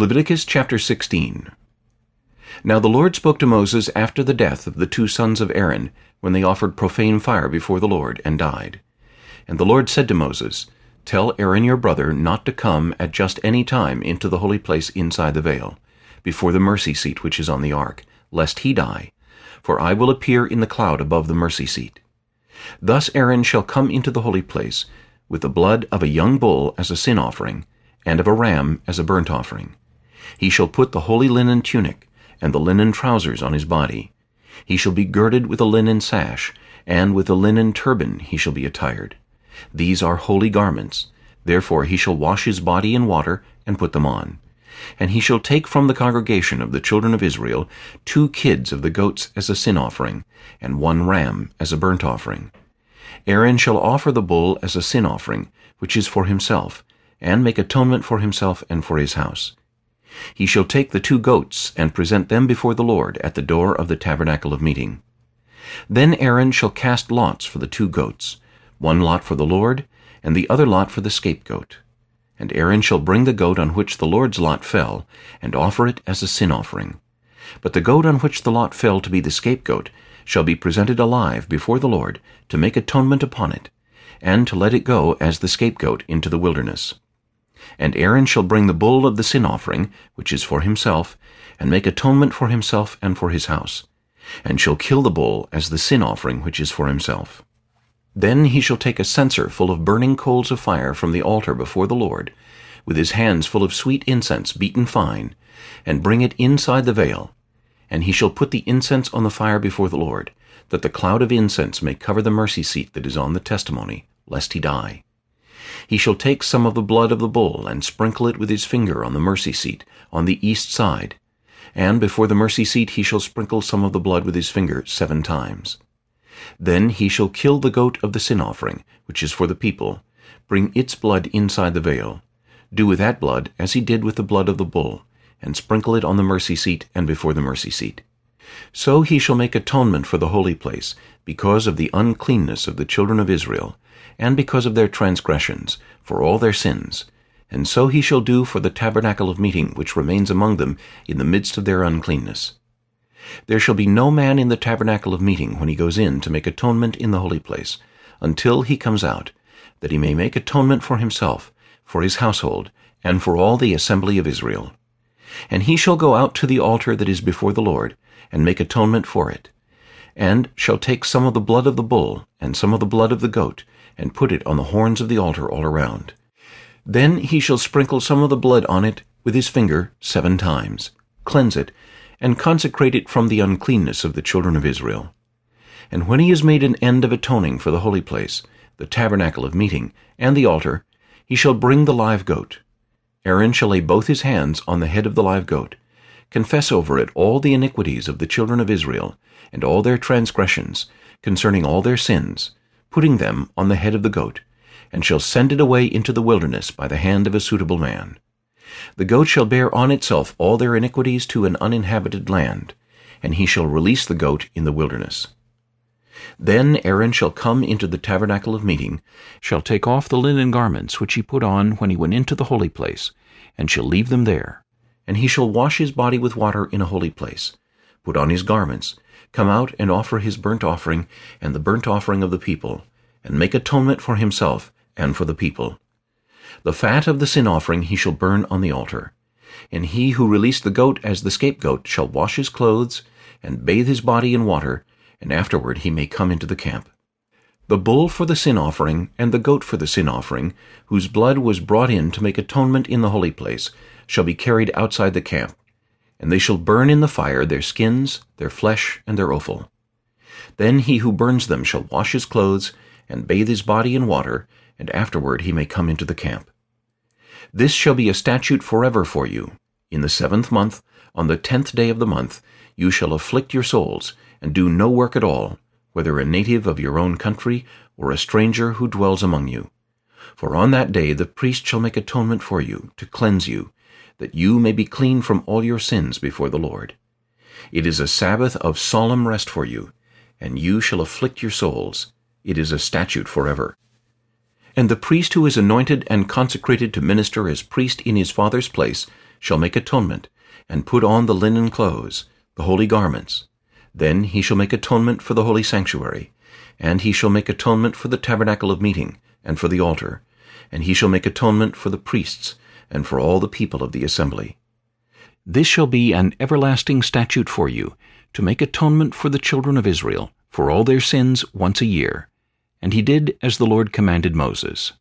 Leviticus chapter 16 Now the Lord spoke to Moses after the death of the two sons of Aaron, when they offered profane fire before the Lord, and died. And the Lord said to Moses, Tell Aaron your brother not to come at just any time into the holy place inside the veil, before the mercy seat which is on the ark, lest he die, for I will appear in the cloud above the mercy seat. Thus Aaron shall come into the holy place, with the blood of a young bull as a sin offering, and of a ram as a burnt offering. He shall put the holy linen tunic, and the linen trousers on his body. He shall be girded with a linen sash, and with a linen turban he shall be attired. These are holy garments. Therefore he shall wash his body in water, and put them on. And he shall take from the congregation of the children of Israel two kids of the goats as a sin offering, and one ram as a burnt offering. Aaron shall offer the bull as a sin offering, which is for himself, and make atonement for himself and for his house. He shall take the two goats and present them before the Lord at the door of the tabernacle of meeting. Then Aaron shall cast lots for the two goats, one lot for the Lord, and the other lot for the scapegoat. And Aaron shall bring the goat on which the Lord's lot fell, and offer it as a sin offering. But the goat on which the lot fell to be the scapegoat shall be presented alive before the Lord to make atonement upon it, and to let it go as the scapegoat into the wilderness. And Aaron shall bring the bull of the sin offering, which is for himself, and make atonement for himself and for his house, and shall kill the bull as the sin offering which is for himself. Then he shall take a censer full of burning coals of fire from the altar before the Lord, with his hands full of sweet incense beaten fine, and bring it inside the veil. And he shall put the incense on the fire before the Lord, that the cloud of incense may cover the mercy seat that is on the testimony, lest he die. He shall take some of the blood of the bull, and sprinkle it with his finger on the mercy seat, on the east side. And before the mercy seat he shall sprinkle some of the blood with his finger seven times. Then he shall kill the goat of the sin offering, which is for the people, bring its blood inside the veil, do with that blood as he did with the blood of the bull, and sprinkle it on the mercy seat and before the mercy seat. So he shall make atonement for the holy place, because of the uncleanness of the children of Israel, and because of their transgressions, for all their sins. And so he shall do for the tabernacle of meeting which remains among them in the midst of their uncleanness. There shall be no man in the tabernacle of meeting when he goes in to make atonement in the holy place, until he comes out, that he may make atonement for himself, for his household, and for all the assembly of Israel. And he shall go out to the altar that is before the Lord, and make atonement for it, and shall take some of the blood of the bull, and some of the blood of the goat, and put it on the horns of the altar all around. Then he shall sprinkle some of the blood on it with his finger seven times, cleanse it, and consecrate it from the uncleanness of the children of Israel. And when he has made an end of atoning for the holy place, the tabernacle of meeting, and the altar, he shall bring the live goat. Aaron shall lay both his hands on the head of the live goat, confess over it all the iniquities of the children of Israel, and all their transgressions, concerning all their sins, putting them on the head of the goat, and shall send it away into the wilderness by the hand of a suitable man. The goat shall bear on itself all their iniquities to an uninhabited land, and he shall release the goat in the wilderness. Then Aaron shall come into the tabernacle of meeting, shall take off the linen garments which he put on when he went into the holy place, and shall leave them there. And he shall wash his body with water in a holy place, put on his garments, come out and offer his burnt offering and the burnt offering of the people, and make atonement for himself and for the people. The fat of the sin offering he shall burn on the altar. And he who released the goat as the scapegoat shall wash his clothes, and bathe his body in water, and afterward he may come into the camp. The bull for the sin offering, and the goat for the sin offering, whose blood was brought in to make atonement in the holy place, shall be carried outside the camp, and they shall burn in the fire their skins, their flesh, and their offal. Then he who burns them shall wash his clothes, and bathe his body in water, and afterward he may come into the camp. This shall be a statute forever for you. In the seventh month, on the tenth day of the month, you shall afflict your souls, and do no work at all, whether a native of your own country, or a stranger who dwells among you. For on that day the priest shall make atonement for you, to cleanse you, that you may be clean from all your sins before the Lord. It is a Sabbath of solemn rest for you, and you shall afflict your souls. It is a statute forever. And the priest who is anointed and consecrated to minister as priest in his father's place shall make atonement, and put on the linen clothes, the holy garments. Then he shall make atonement for the holy sanctuary, and he shall make atonement for the tabernacle of meeting, and for the altar, and he shall make atonement for the priests, and for all the people of the assembly. This shall be an everlasting statute for you, to make atonement for the children of Israel, for all their sins once a year. And he did as the Lord commanded Moses.